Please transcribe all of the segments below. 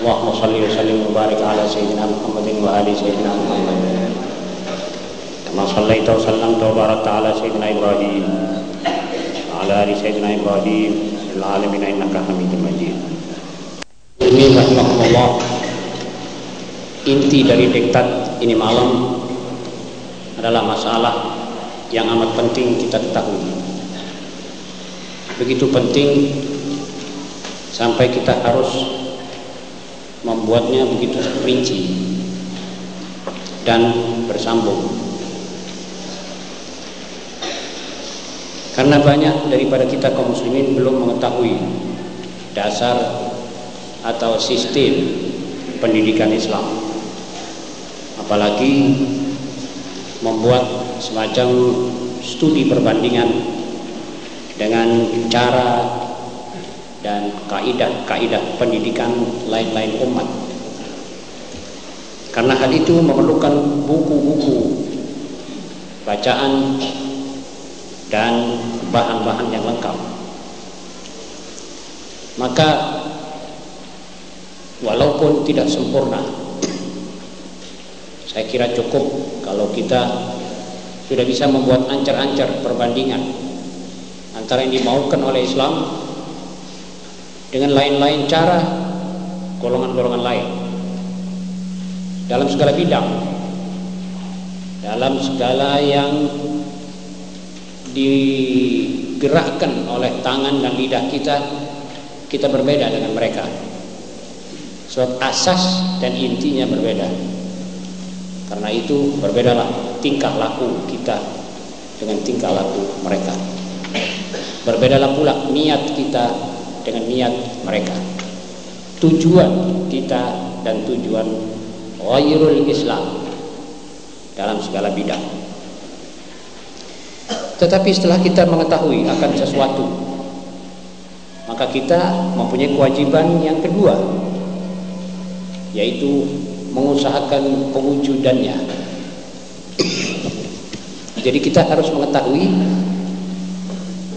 اللهم صل وسلم وبارك على سيدنا محمد وآل سيدنا محمد كما صليت وسلمت وباركت على سيدنا إبراهيم وعلى آل سيدنا إبراهيم في العالمين إنك حميد مجيد Ini rahimahullah Inti dari diktat ini malam adalah masalah yang amat penting kita ketahui Begitu penting sampai kita harus membuatnya begitu rinci dan bersambung. Karena banyak daripada kita kaum muslimin belum mengetahui dasar atau sistem pendidikan Islam. Apalagi membuat semacam studi perbandingan dengan cara dan kaidah-kaidah pendidikan lain-lain umat. Karena hal itu memerlukan buku-buku bacaan dan bahan-bahan yang lengkap. Maka walaupun tidak sempurna, saya kira cukup kalau kita sudah bisa membuat ancar-ancar perbandingan antara yang dimaukan oleh Islam dengan lain-lain cara golongan-golongan lain. Dalam segala bidang. Dalam segala yang digerakkan oleh tangan dan lidah kita kita berbeda dengan mereka. Sebab asas dan intinya berbeda. Karena itu berbedalah tingkah laku kita dengan tingkah laku mereka. Berbedalah pula niat kita dengan niat mereka. Tujuan kita dan tujuan ghairul Islam dalam segala bidang. Tetapi setelah kita mengetahui akan sesuatu maka kita mempunyai kewajiban yang kedua yaitu mengusahakan pewujudannya. Jadi kita harus mengetahui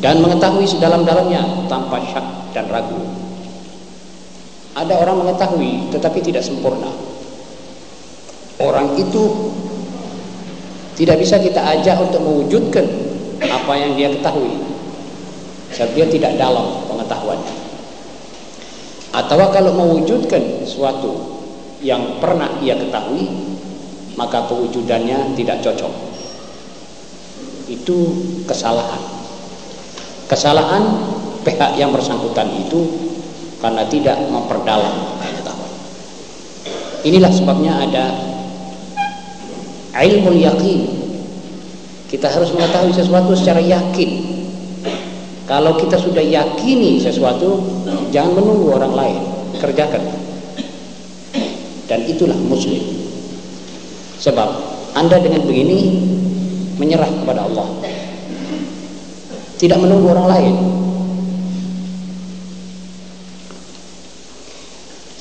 dan mengetahui sedalam-dalamnya tanpa syak dan ragu. Ada orang mengetahui tetapi tidak sempurna. Orang itu tidak bisa kita ajak untuk mewujudkan apa yang dia ketahui. Sebab dia tidak dalam pengetahuannya. Atau kalau mewujudkan sesuatu yang pernah ia ketahui, maka pewujudannya tidak cocok. Itu kesalahan. Kesalahan pihak yang bersangkutan itu karena tidak memperdalam pengetahuan. Inilah sebabnya ada ilmu yakin. Kita harus mengetahui sesuatu secara yakin. Kalau kita sudah yakini sesuatu, jangan menunggu orang lain, kerjakan. Dan itulah muslim. Sebab Anda dengan begini menyerah kepada Allah. Tidak menunggu orang lain,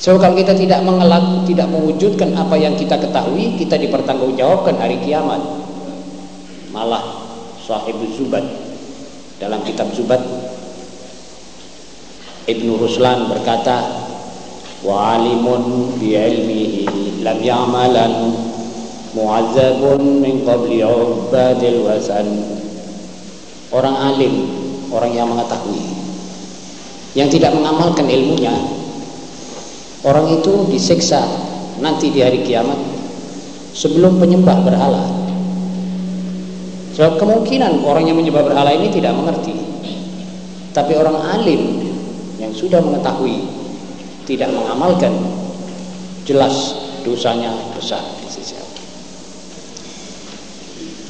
So kalau kita tidak mengelak, tidak mewujudkan apa yang kita ketahui, kita dipertanggungjawabkan hari kiamat. Malah sahib Zubat dalam kitab Zubat Ibnu Ruslan berkata wa alimun bi ilmihi lam ya'malan mu'azzabun min qabli ubadil wasan orang alim orang yang mengetahui yang tidak mengamalkan ilmunya Orang itu disiksa nanti di hari kiamat sebelum penyembah berhala. Sebab kemungkinan orang yang menyembah berhala ini tidak mengerti. Tapi orang alim yang sudah mengetahui tidak mengamalkan jelas dosanya besar di sisi Allah.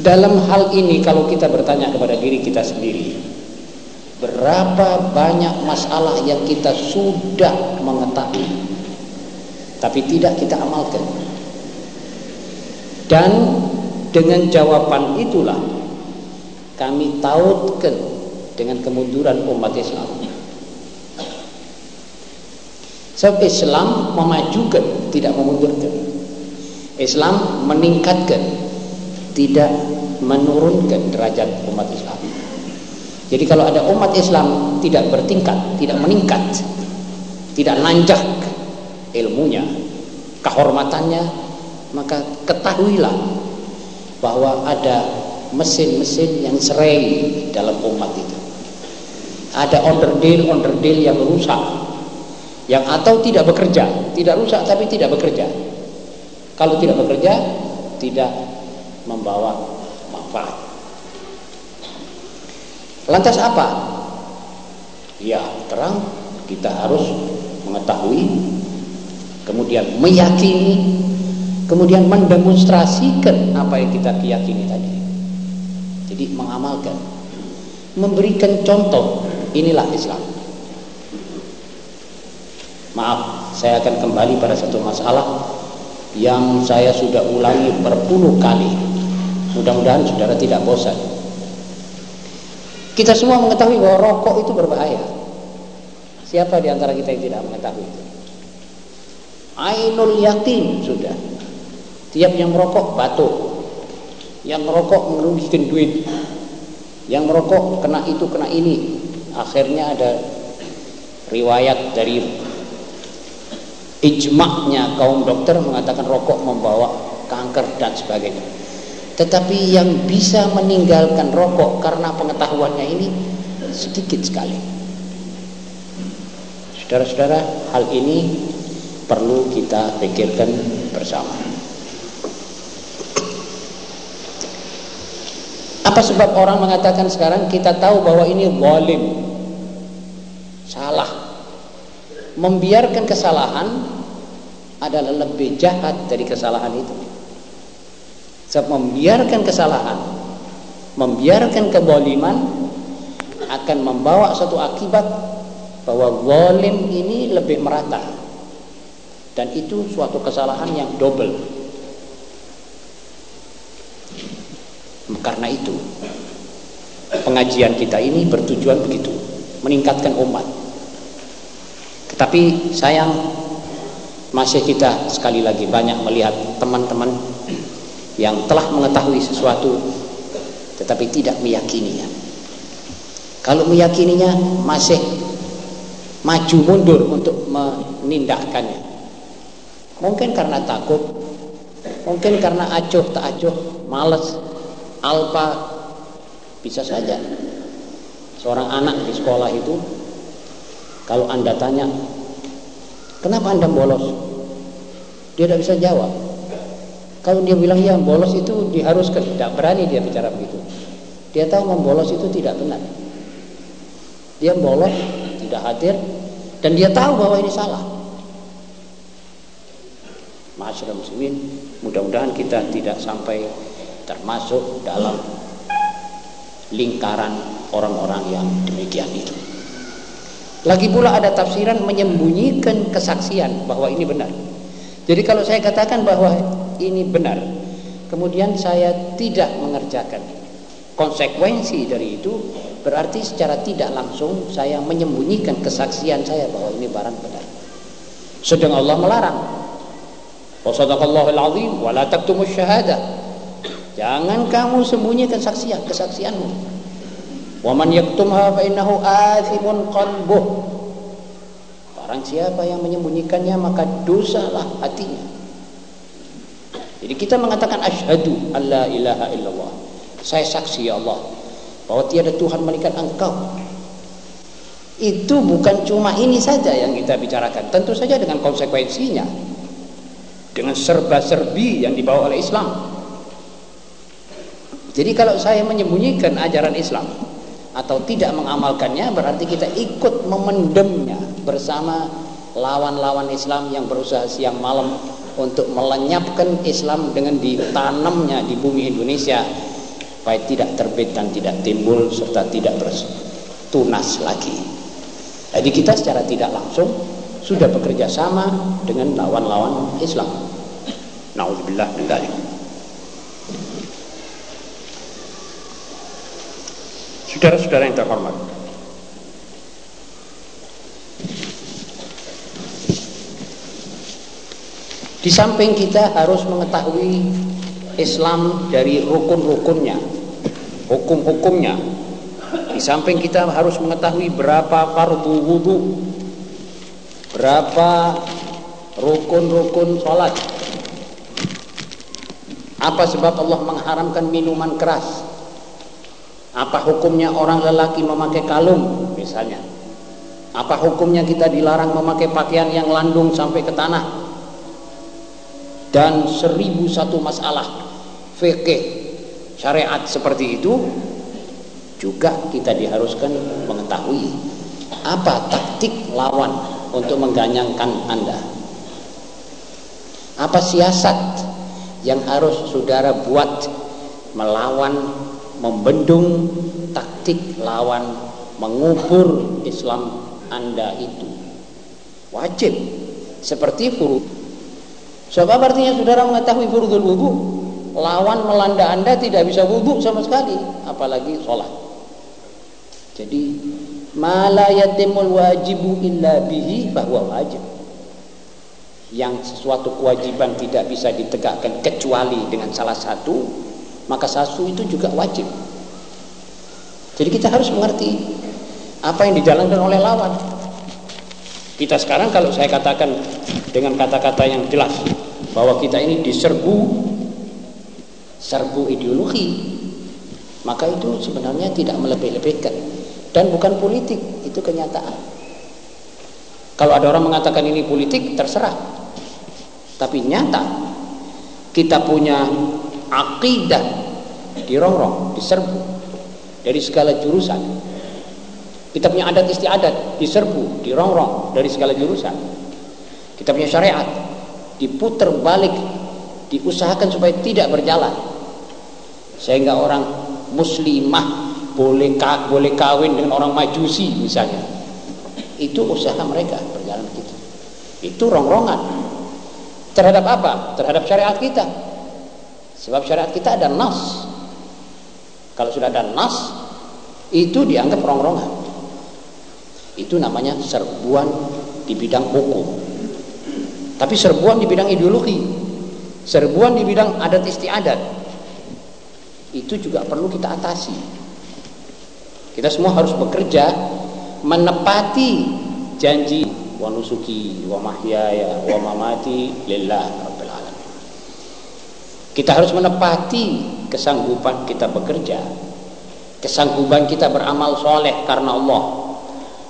Dalam hal ini kalau kita bertanya kepada diri kita sendiri, berapa banyak masalah yang kita sudah mengetahui tapi tidak kita amalkan. Dan dengan jawaban itulah kami tautkan dengan kemunduran umat Islam. Sebab Islam memajukan, tidak memundurkan. Islam meningkatkan, tidak menurunkan derajat umat Islam. Jadi kalau ada umat Islam tidak bertingkat, tidak meningkat, tidak nanjak ilmunya, kehormatannya, maka ketahuilah bahwa ada mesin-mesin yang serai dalam umat itu. Ada onderdil-onderdil yang rusak, yang atau tidak bekerja, tidak rusak tapi tidak bekerja. Kalau tidak bekerja, tidak membawa manfaat. Lantas apa? Ya, terang kita harus mengetahui, kemudian meyakini, kemudian mendemonstrasikan apa yang kita yakini tadi. Jadi mengamalkan, memberikan contoh, inilah Islam. Maaf, saya akan kembali pada satu masalah yang saya sudah ulangi berpuluh kali. Mudah-mudahan saudara tidak bosan. Kita semua mengetahui bahwa rokok itu berbahaya. Siapa di antara kita yang tidak mengetahui itu? Ainul yakin sudah. Tiap yang merokok batuk. Yang merokok merugikan duit. Yang merokok kena itu kena ini. Akhirnya ada riwayat dari ijma'nya kaum dokter mengatakan rokok membawa kanker dan sebagainya. Tetapi yang bisa meninggalkan rokok karena pengetahuannya ini sedikit sekali. Saudara-saudara, hal ini perlu kita pikirkan bersama. Apa sebab orang mengatakan sekarang kita tahu bahwa ini zalim? Salah. Membiarkan kesalahan adalah lebih jahat dari kesalahan itu. Sebab membiarkan kesalahan, membiarkan keboliman akan membawa satu akibat bahwa zalim ini lebih merata. Dan itu suatu kesalahan yang double. Karena itu pengajian kita ini bertujuan begitu, meningkatkan umat. Tetapi sayang masih kita sekali lagi banyak melihat teman-teman yang telah mengetahui sesuatu tetapi tidak meyakininya. Kalau meyakininya masih maju mundur untuk menindakkannya. Mungkin karena takut, mungkin karena acuh tak acuh, malas alfa bisa saja. Seorang anak di sekolah itu kalau anda tanya kenapa anda bolos? Dia tidak bisa jawab. Kalau dia bilang ya bolos itu diharuskan. Tidak berani dia bicara begitu. Dia tahu membolos itu tidak benar. Dia bolos tidak hadir dan dia tahu bahwa ini salah Masyarakat muslimin mudah-mudahan kita tidak sampai termasuk dalam lingkaran orang-orang yang demikian itu. Lagi pula ada tafsiran menyembunyikan kesaksian bahwa ini benar. Jadi kalau saya katakan bahwa ini benar, kemudian saya tidak mengerjakan konsekuensi dari itu, berarti secara tidak langsung saya menyembunyikan kesaksian saya bahwa ini barang benar. Sedang Allah melarang. Wa sadaqallahul azim wa la taktumus syahadah. Jangan kamu sembunyikan kesaksian kesaksianmu. Wa man yaktumha fa innahu athimun qalbuh. Barang siapa yang menyembunyikannya maka dosalah hatinya. Jadi kita mengatakan asyhadu alla ilaha illallah. Saya saksi ya Allah bahwa tiada Tuhan melainkan Engkau. Itu bukan cuma ini saja yang kita bicarakan, tentu saja dengan konsekuensinya. Dengan serba-serbi yang dibawa oleh Islam. Jadi kalau saya menyembunyikan ajaran Islam atau tidak mengamalkannya berarti kita ikut memendamnya bersama lawan-lawan Islam yang berusaha siang malam untuk melenyapkan Islam dengan ditanamnya di bumi Indonesia supaya tidak terbit dan tidak timbul serta tidak bertunas lagi. Jadi kita secara tidak langsung sudah bekerja sama dengan lawan-lawan Islam. Nauzubillah min dzalik. Saudara-saudara yang terhormat. Di samping kita harus mengetahui Islam dari rukun-rukunnya, hukum-hukumnya. Di samping kita harus mengetahui berapa fardu wudhu, berapa rukun-rukun sholat. Apa sebab Allah mengharamkan minuman keras? Apa hukumnya orang lelaki memakai kalung misalnya? Apa hukumnya kita dilarang memakai pakaian yang landung sampai ke tanah? dan seribu satu masalah fikih syariat seperti itu juga kita diharuskan mengetahui apa taktik lawan untuk mengganyangkan Anda. Apa siasat yang harus saudara buat melawan membendung taktik lawan mengubur Islam Anda itu? Wajib. Seperti furu. Sebab artinya saudara mengetahui furudul wudhu Lawan melanda anda tidak bisa wudhu sama sekali Apalagi sholat. Jadi Mala yatimul wajibu illa bihi bahwa wajib. Yang sesuatu kewajiban tidak bisa ditegakkan Kecuali dengan salah satu Maka satu itu juga wajib. Jadi kita harus mengerti Apa yang dijalankan oleh lawan. Kita sekarang kalau saya katakan Dengan kata-kata yang jelas bahwa kita ini diserbu serbu ideologi maka itu sebenarnya tidak melebih-lebihkan dan bukan politik itu kenyataan. Kalau ada orang mengatakan ini politik terserah. Tapi nyata kita punya akidah dirongrong diserbu dari segala jurusan. Kita punya adat istiadat diserbu dirongrong dari segala jurusan. Kita punya syariat diputar balik diusahakan supaya tidak berjalan. Sehingga orang muslimah boleh boleh kawin dengan orang majusi misalnya. Itu usaha mereka berjalan gitu itu rongrongan. Terhadap apa? Terhadap syariat kita. Sebab syariat kita ada nas. Kalau sudah ada nas itu dianggap rongrongan. Itu namanya serbuan di bidang hukum. Tapi serbuan di bidang ideologi, serbuan di bidang adat istiadat, itu juga perlu kita atasi. Kita semua harus bekerja menepati janji wa nusuki wa mahyaya wa mamati lillah rabbil alamin. Kita harus menepati kesanggupan kita bekerja, kesanggupan kita beramal soleh karena Allah.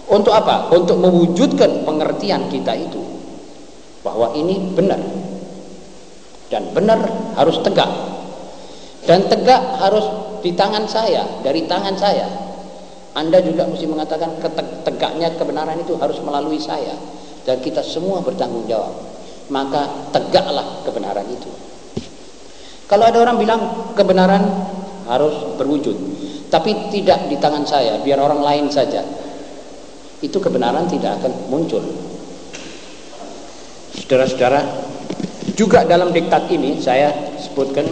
Untuk apa? Untuk mewujudkan pengertian kita itu bahwa ini benar dan benar harus tegak dan tegak harus di tangan saya dari tangan saya anda juga mesti mengatakan tegaknya kebenaran itu harus melalui saya. Dan kita semua bertanggung jawab. Maka tegaklah kebenaran itu. Kalau ada orang bilang kebenaran harus berwujud tapi tidak di tangan saya biar orang lain saja itu kebenaran tidak akan muncul. Saudara-saudara, juga dalam diktat ini saya sebutkan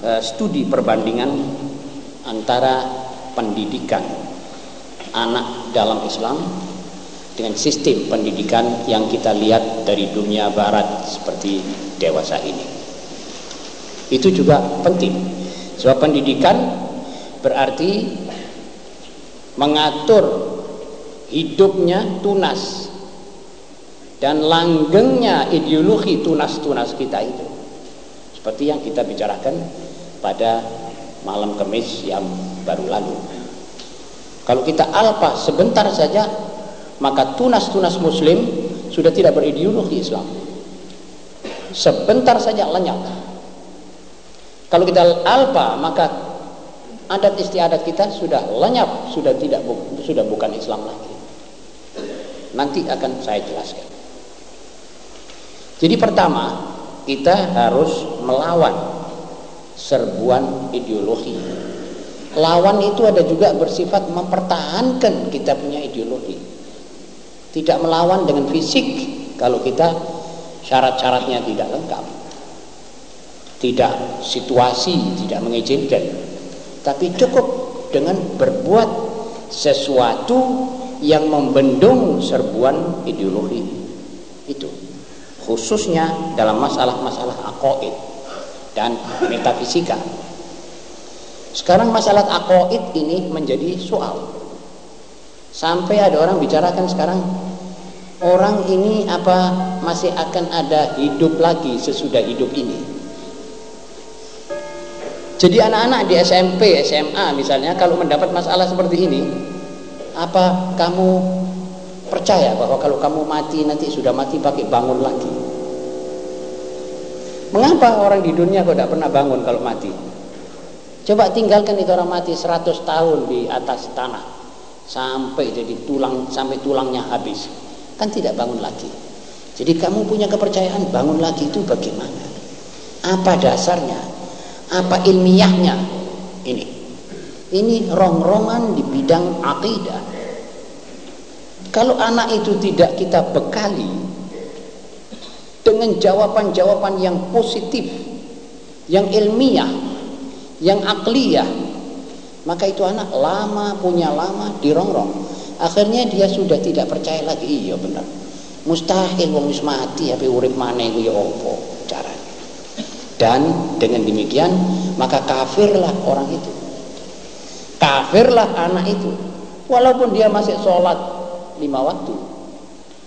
uh, studi perbandingan antara pendidikan anak dalam Islam dengan sistem pendidikan yang kita lihat dari dunia barat seperti dewasa ini. Itu juga penting. Sebab pendidikan berarti mengatur hidupnya tunas dan langgengnya ideologi tunas-tunas kita itu seperti yang kita bicarakan pada malam kemis yang baru lalu kalau kita alpa sebentar saja maka tunas-tunas muslim sudah tidak berideologi Islam. Sebentar saja lenyap. Kalau kita alpa maka adat istiadat kita sudah lenyap sudah tidak sudah bukan Islam lagi. Nanti akan saya jelaskan. Jadi pertama, kita harus melawan serbuan ideologi. Lawan itu ada juga bersifat mempertahankan kita punya ideologi. Tidak melawan dengan fisik kalau kita syarat-syaratnya tidak lengkap. Tidak situasi tidak mengizinkan. Tapi cukup dengan berbuat sesuatu yang membendung serbuan ideologi itu khususnya dalam masalah-masalah akoid dan metafisika sekarang masalah akoid ini menjadi soal. Sampai ada orang bicarakan sekarang orang ini apa masih akan ada hidup lagi sesudah hidup ini. Jadi anak-anak di SMP, SMA misalnya kalau mendapat masalah seperti ini apa kamu percaya bahwa kalau kamu mati nanti sudah mati pakai bangun lagi? Mengapa orang di dunia kok tidak pernah bangun kalau mati coba tinggalkan itu orang mati 100 tahun di atas tanah. Sampai jadi tulang sampai tulangnya habis. Kan tidak bangun lagi. Jadi kamu punya kepercayaan bangun lagi itu bagaimana? Apa dasarnya? Apa ilmiahnya? Ini. Ini rongrongan di bidang akidah. Kalau anak itu tidak kita bekali dengan jawaban-jawaban yang positif, yang ilmiah, yang akliyah, maka itu anak lama punya lama dirongrong. Akhirnya dia sudah tidak percaya lagi. Iya benar. Mustahil wong wis mati tapi urip maneh ku ya apa caranya. Dan dengan demikian maka kafirlah orang itu. Kafirlah anak itu. Walaupun dia masih sholat lima waktu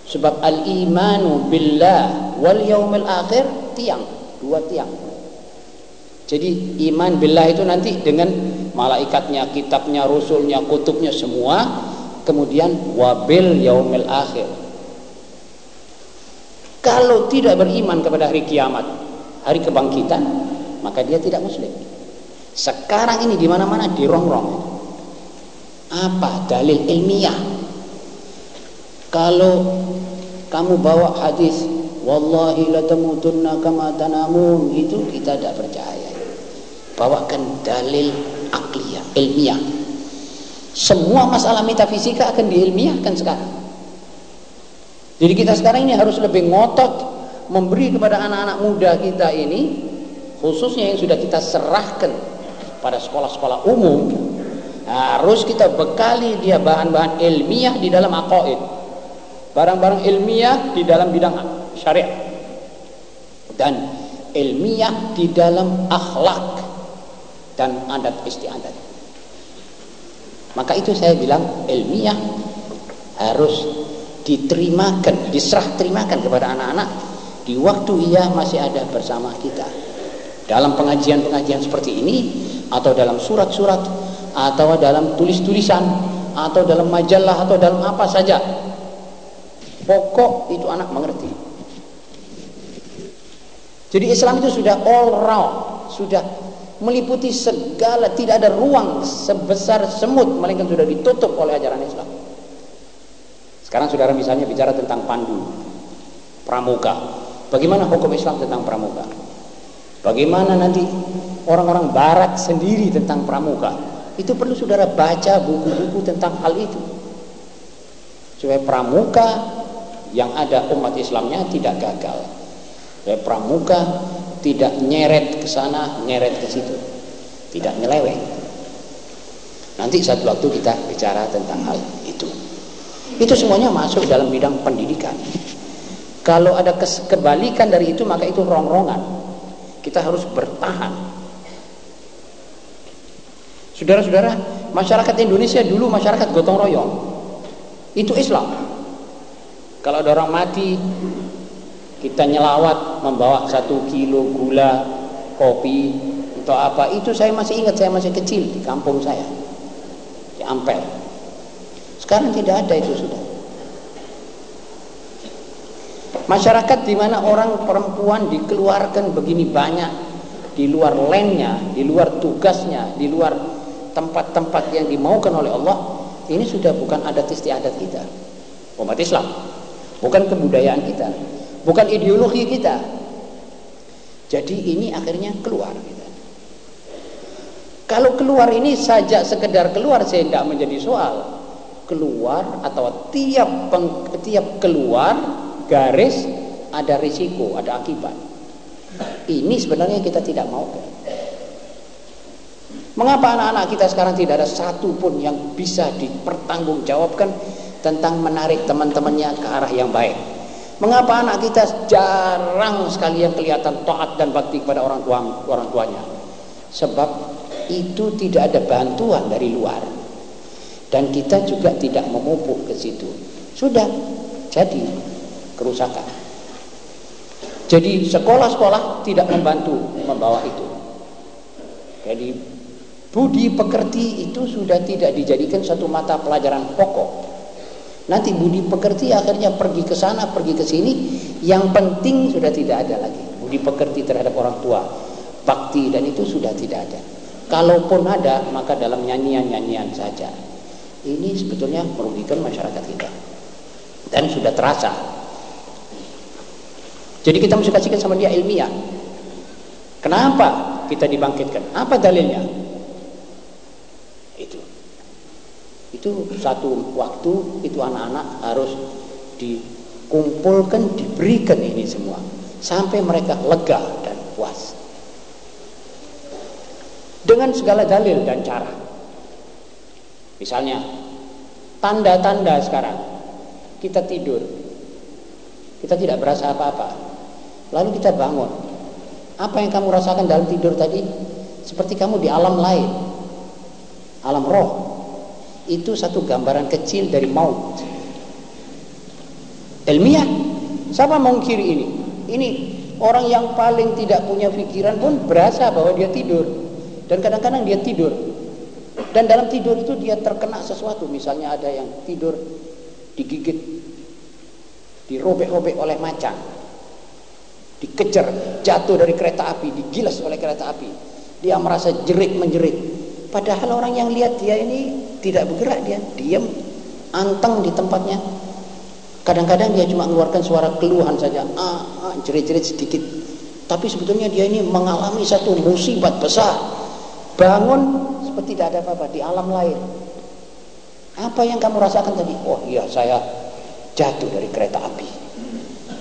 sebab al-imanu billah wal yaumil akhir tiang dua tiang jadi iman billah itu nanti dengan malaikatnya, kitabnya, rasulnya, kutubnya semua kemudian wabil yaumil akhir. Kalau tidak beriman kepada hari kiamat hari kebangkitan maka dia tidak muslim. Sekarang ini di mana-mana dirongrong. Apa dalil ilmiah? Kalau kamu bawa hadis wallahi la tamutunna kama tanamun itu kita tidak percaya bawakan dalil akliyah ilmiah. Semua masalah metafisika akan diilmiahkan sekarang. Jadi kita sekarang ini harus lebih ngotot memberi kepada anak-anak muda kita ini khususnya yang sudah kita serahkan pada sekolah-sekolah umum harus kita bekali dia bahan-bahan ilmiah di dalam aqaid barang-barang ilmiah di dalam bidang syariat dan ilmiah di dalam akhlak dan adat istiadat maka itu saya bilang ilmiah harus diterimakan diserah terimakan kepada anak-anak di waktu ia masih ada bersama kita dalam pengajian-pengajian seperti ini atau dalam surat-surat atau dalam tulis-tulisan atau dalam majalah atau dalam apa saja Pokok itu anak mengerti. Jadi Islam itu sudah all round, sudah meliputi segala, tidak ada ruang sebesar semut, melainkan sudah ditutup oleh ajaran Islam. Sekarang saudara misalnya bicara tentang pandu, pramuka. Bagaimana hukum Islam tentang pramuka? Bagaimana nanti orang-orang barat sendiri tentang pramuka? Itu perlu saudara baca buku-buku tentang hal itu. Supaya pramuka yang ada umat Islamnya tidak gagal. Ya, pramuka tidak nyeret ke sana, nyeret ke situ. Tidak nyeleweng. Nanti satu waktu kita bicara tentang hal itu. Itu semuanya masuk dalam bidang pendidikan. Kalau ada kebalikan dari itu maka itu rongrongan. Kita harus bertahan. Saudara-saudara, masyarakat Indonesia dulu masyarakat gotong royong. Itu Islam. Kalau ada orang mati, kita nyelawat membawa satu kilo gula, kopi, atau apa. Itu saya masih ingat, saya masih kecil di kampung saya. Di Ampel. Sekarang tidak ada itu sudah. Masyarakat di mana orang perempuan dikeluarkan begini banyak di luar lainnya, di luar tugasnya, di luar tempat-tempat yang dimaukan oleh Allah, ini sudah bukan adat istiadat kita. Umat Islam bukan kebudayaan kita, bukan ideologi kita. Jadi ini akhirnya keluar. Kalau keluar ini saja sekedar keluar saya tidak menjadi soal. keluar atau tiap peng, tiap keluar garis ada risiko, ada akibat. Ini sebenarnya kita tidak mau. Mengapa anak-anak kita sekarang tidak ada satu pun yang bisa dipertanggungjawabkan tentang menarik teman-temannya ke arah yang baik? Mengapa anak kita jarang sekali yang kelihatan taat dan bakti kepada orang tua orang tuanya? Sebab itu tidak ada bantuan dari luar. Dan kita juga tidak memupuk ke situ. Sudah jadi kerusakan. Jadi sekolah-sekolah tidak membantu membawa itu. Jadi budi pekerti itu sudah tidak dijadikan satu mata pelajaran pokok. Nanti budi pekerti akhirnya pergi ke sana, pergi ke sini. Yang penting sudah tidak ada lagi. Budi pekerti terhadap orang tua, bakti dan itu sudah tidak ada. Kalaupun ada, maka dalam nyanyian-nyanyian saja. Ini sebetulnya merugikan masyarakat kita. Dan sudah terasa jadi kita mesti kasihkan sama dia ilmiah. Kenapa kita dibangkitkan? Apa dalilnya? Itu. Itu satu waktu itu anak-anak harus dikumpulkan, diberikan ini semua sampai mereka lega dan puas. Dengan segala dalil dan cara. Misalnya tanda-tanda sekarang kita tidur kita tidak berasa apa-apa Lalu kita bangun. Apa yang kamu rasakan dalam tidur tadi? Seperti kamu di alam lain. Alam roh. Itu satu gambaran kecil dari maut. Ilmiah. Siapa mengkiri ini? Ini orang yang paling tidak punya pikiran pun berasa bahwa dia tidur. Dan kadang-kadang dia tidur. Dan dalam tidur itu dia terkena sesuatu. Misalnya ada yang tidur digigit, dirobek-robek oleh macan dikejar, jatuh dari kereta api, digilas oleh kereta api. Dia merasa jerit menjerit. Padahal orang yang lihat dia ini tidak bergerak dia, diam, anteng di tempatnya. Kadang-kadang dia cuma mengeluarkan suara keluhan saja, ah, ah jerit-jerit sedikit. Tapi sebetulnya dia ini mengalami satu musibat besar. Bangun seperti tidak ada apa-apa di alam lain. Apa yang kamu rasakan tadi? Oh iya, saya jatuh dari kereta api.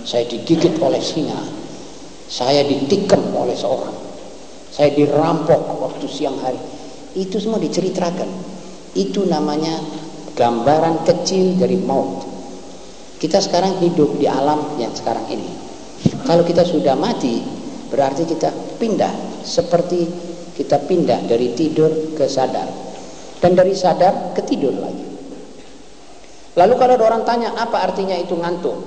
Saya digigit oleh singa saya ditikam oleh seorang saya dirampok waktu siang hari itu semua diceritakan. Itu namanya gambaran kecil dari maut. Kita sekarang hidup di alam yang sekarang ini. Kalau kita sudah mati berarti kita pindah. Seperti kita pindah dari tidur ke sadar. Dan dari sadar ke tidur lagi. Lalu kalau ada orang tanya apa artinya itu ngantuk?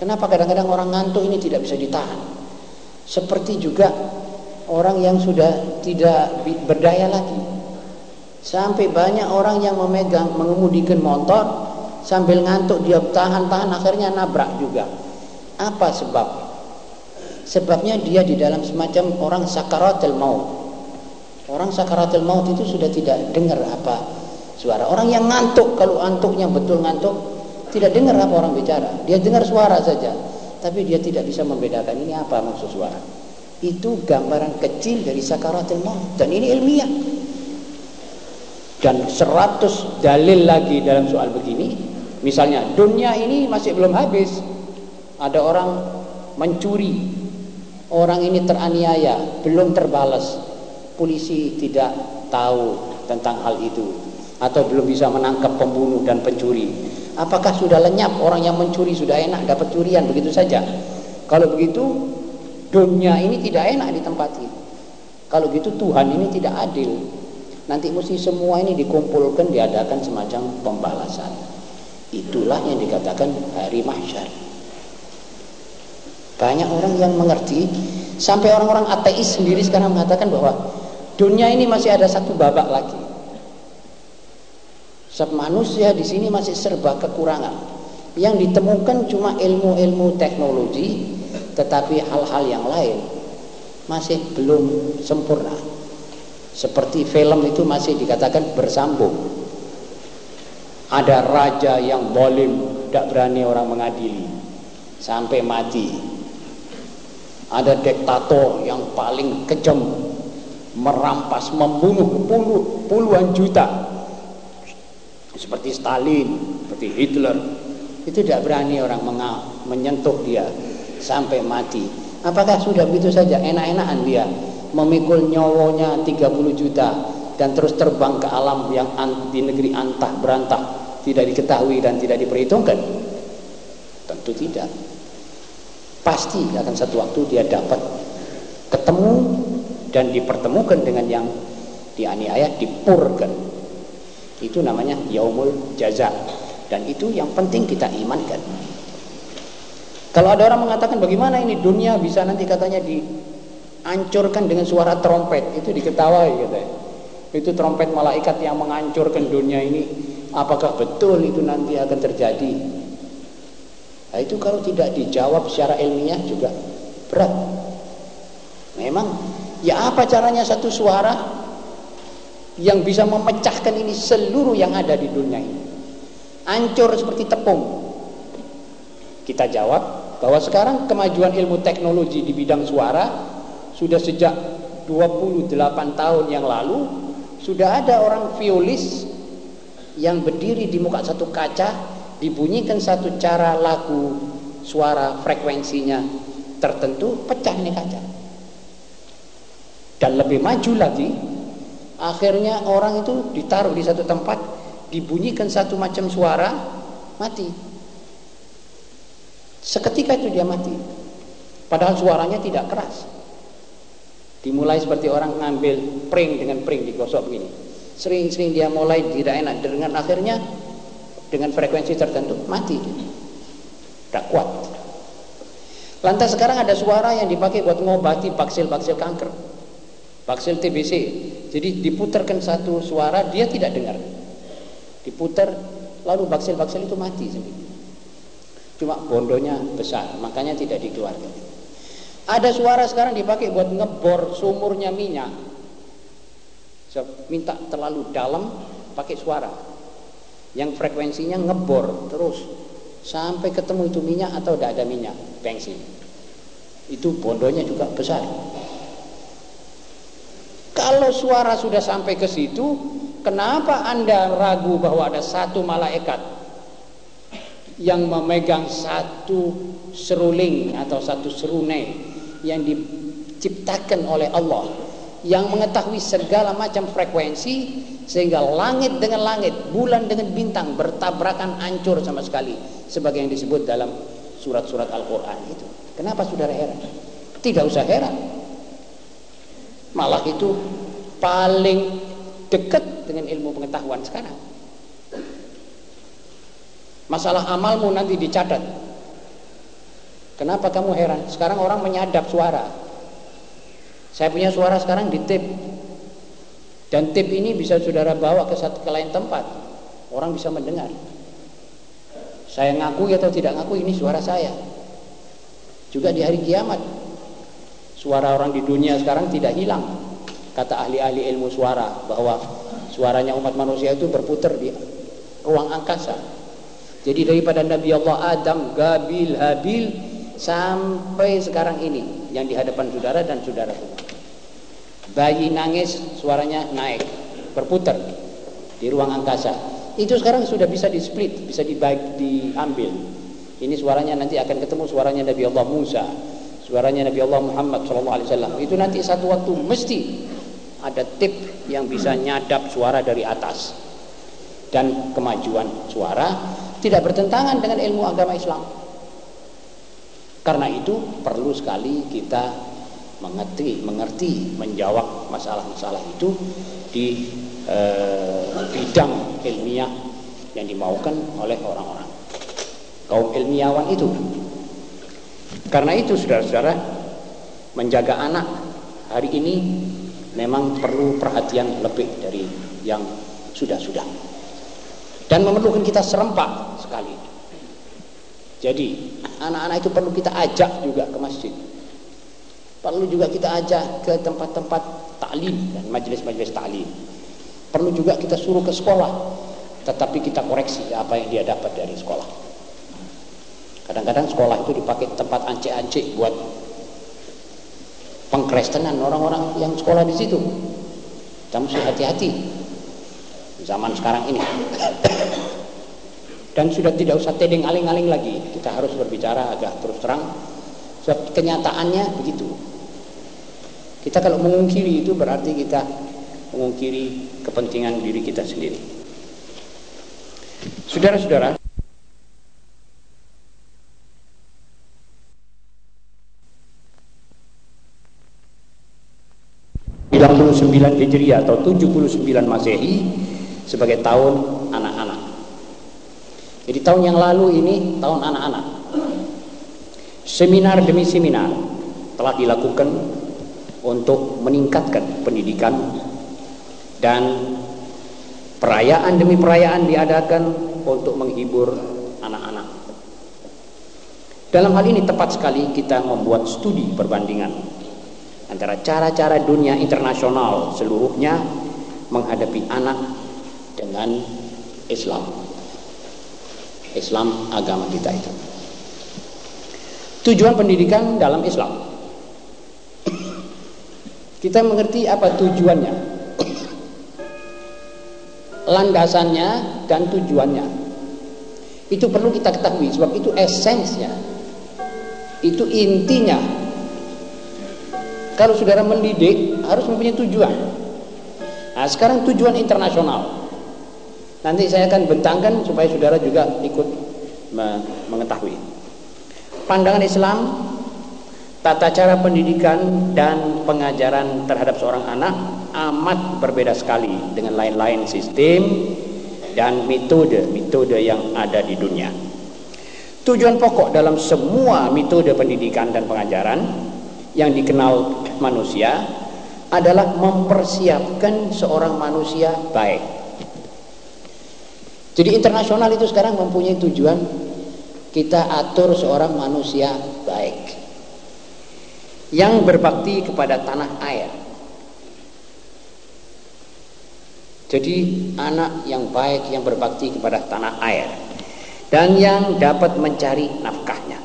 Kenapa kadang-kadang orang ngantuk ini tidak bisa ditahan? Seperti juga orang yang sudah tidak berdaya lagi. Sampai banyak orang yang memegang, mengemudikan motor sambil ngantuk dia tahan-tahan akhirnya nabrak juga. Apa sebab? Sebabnya dia di dalam semacam orang sakaratul maut. Orang sakaratul maut itu sudah tidak dengar apa suara. Orang yang ngantuk kalau ngantuknya betul ngantuk tidak dengar apa orang bicara, dia dengar suara saja, tapi dia tidak bisa membedakan ini apa maksud suara. Itu gambaran kecil dari sakaratul maut dan ini ilmiah. Dan seratus dalil lagi dalam soal begini, misalnya dunia ini masih belum habis. Ada orang mencuri, orang ini teraniaya, belum terbalas. Polisi tidak tahu tentang hal itu atau belum bisa menangkap pembunuh dan pencuri Apakah sudah lenyap orang yang mencuri sudah enak dapat curian begitu saja? Kalau begitu dunia ini tidak enak ditempati. Kalau gitu Tuhan ini tidak adil. Nanti mesti semua ini dikumpulkan diadakan semacam pembalasan. Itulah yang dikatakan hari mahsyar. Banyak orang yang mengerti sampai orang-orang ateis sendiri sekarang mengatakan bahwa dunia ini masih ada satu babak lagi. Sebab manusia di sini masih serba kekurangan. Yang ditemukan cuma ilmu-ilmu teknologi, tetapi hal-hal yang lain masih belum sempurna. Seperti film itu masih dikatakan bersambung. Ada raja yang bolim, tidak berani orang mengadili sampai mati. Ada diktator yang paling kejam, merampas, membunuh puluh, puluhan juta seperti Stalin, seperti Hitler. Itu tidak berani orang menyentuh dia sampai mati. Apakah sudah begitu saja enak-enakan dia memikul nyawanya 30 juta dan terus terbang ke alam yang di negeri antah berantah tidak diketahui dan tidak diperhitungkan? Tentu tidak. Pasti akan satu waktu dia dapat ketemu dan dipertemukan dengan yang dianiaya, dipurkan. Itu namanya yaumul jaza. Dan itu yang penting kita imankan. Kalau ada orang mengatakan bagaimana ini dunia bisa nanti katanya dihancurkan dengan suara trompet, itu diketawai katanya. Itu trompet malaikat yang menghancurkan dunia ini, apakah betul itu nanti akan terjadi? Nah, itu kalau tidak dijawab secara ilmiah juga berat. Memang ya apa caranya satu suara yang bisa memecahkan ini seluruh yang ada di dunia ini. Ancur seperti tepung. Kita jawab bahwa sekarang kemajuan ilmu teknologi di bidang suara sudah sejak 28 tahun yang lalu sudah ada orang violis yang berdiri di muka satu kaca dibunyikan satu cara lagu suara frekuensinya tertentu pecah ini kaca dan lebih maju lagi Akhirnya orang itu ditaruh di satu tempat, dibunyikan satu macam suara, mati. Seketika itu dia mati. Padahal suaranya tidak keras. Dimulai seperti orang ngambil pring dengan pring digosok begini. Sering-sering dia mulai tidak enak dengan akhirnya dengan frekuensi tertentu mati. Tidak kuat. Lantas sekarang ada suara yang dipakai buat ngobati baksil-baksil kanker. Baksil TBC jadi diputarkan satu suara dia tidak dengar. Diputar lalu baksil-baksil itu mati sendiri. Cuma bondonya besar, makanya tidak dikeluarkan. Ada suara sekarang dipakai buat ngebor sumurnya minyak. Minta terlalu dalam pakai suara. Yang frekuensinya ngebor terus sampai ketemu itu minyak atau tidak ada minyak, bensin. Itu bondonya juga besar. Kalau suara sudah sampai ke situ, kenapa Anda ragu bahwa ada satu malaikat yang memegang satu seruling atau satu serunai yang diciptakan oleh Allah yang mengetahui segala macam frekuensi sehingga langit dengan langit, bulan dengan bintang bertabrakan hancur sama sekali sebagai yang disebut dalam surat-surat Al-Qur'an itu. Kenapa Saudara heran? Tidak usah heran malah itu paling dekat dengan ilmu pengetahuan sekarang masalah amalmu nanti dicatat. Kenapa kamu heran? Sekarang orang menyadap suara. Saya punya suara sekarang di tip. Dan tip ini bisa saudara bawa ke satu ke lain tempat. Orang bisa mendengar. Saya ngaku atau tidak ngaku ini suara saya. Juga di hari kiamat Suara orang di dunia sekarang tidak hilang. Kata ahli-ahli ilmu suara bahwa suaranya umat manusia itu berputar di ruang angkasa. Jadi daripada Nabi Allah Adam, Gabil, Habil sampai sekarang ini yang di hadapan saudara dan saudara semua. Bayi nangis suaranya naik, berputar di ruang angkasa. Itu sekarang sudah bisa di split, bisa dibagi, diambil. Ini suaranya nanti akan ketemu suaranya Nabi Allah Musa, suaranya Nabi Allah Muhammad SAW itu nanti satu waktu mesti ada tip yang bisa nyadap suara dari atas dan kemajuan suara tidak bertentangan dengan ilmu agama Islam. Karena itu perlu sekali kita mengerti, mengerti menjawab masalah-masalah itu di eh, bidang ilmiah yang dimaukan oleh orang-orang. Kaum ilmiawan itu. Karena itu saudara-saudara menjaga anak hari ini memang perlu perhatian lebih dari yang sudah-sudah. Dan memerlukan kita serempak sekali. Jadi anak-anak itu perlu kita ajak juga ke masjid. Perlu juga kita ajak ke tempat-tempat taklim dan majelis-majelis taklim. Perlu juga kita suruh ke sekolah, tetapi kita koreksi apa yang dia dapat dari sekolah. Kadang-kadang sekolah itu dipakai tempat ancik-ancik buat pengkristenan orang-orang yang sekolah di situ. Kita mesti hati-hati. Zaman sekarang ini. Dan sudah tidak usah tedeng aling-aling lagi. Kita harus berbicara agak terus terang. Sebab kenyataannya begitu. Kita kalau mengungkiri itu berarti kita mengungkiri kepentingan diri kita sendiri. Saudara-saudara, sembilan Hijriah atau 79 Masehi sebagai tahun anak-anak. Jadi tahun yang lalu ini tahun anak-anak. Seminar demi seminar telah dilakukan untuk meningkatkan pendidikan dan perayaan demi perayaan diadakan untuk menghibur anak-anak. Dalam hal ini tepat sekali kita membuat studi perbandingan antara cara-cara dunia internasional seluruhnya menghadapi anak dengan Islam. Islam agama kita itu. Tujuan pendidikan dalam Islam. Kita mengerti apa tujuannya. Landasannya dan tujuannya. Itu perlu kita ketahui sebab itu esensnya. Itu intinya. Kalau saudara mendidik harus mempunyai tujuan. Nah, sekarang tujuan internasional. Nanti saya akan bentangkan supaya saudara juga ikut mengetahui. Pandangan Islam, tata cara pendidikan dan pengajaran terhadap seorang anak amat berbeda sekali dengan lain-lain sistem dan metode-metode yang ada di dunia. Tujuan pokok dalam semua metode pendidikan dan pengajaran yang dikenal manusia adalah mempersiapkan seorang manusia baik jadi internasional itu sekarang mempunyai tujuan kita atur seorang manusia baik yang berbakti kepada tanah air. Jadi anak yang baik yang berbakti kepada tanah air dan yang dapat mencari nafkahnya.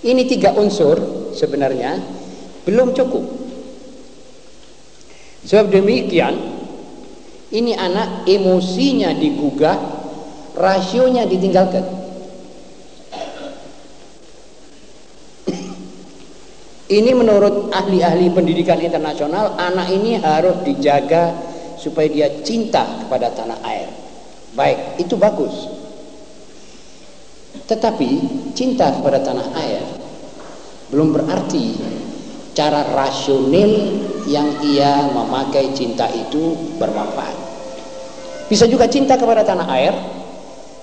Ini tiga unsur sebenarnya belum cukup. Sebab demikian ini anak emosinya digugah, rasionya ditinggalkan. Ini menurut ahli-ahli pendidikan internasional, anak ini harus dijaga supaya dia cinta kepada tanah air. Baik, itu bagus. Tetapi cinta kepada tanah air belum berarti cara rasional yang ia memakai cinta itu bermanfaat. Bisa juga cinta kepada tanah air,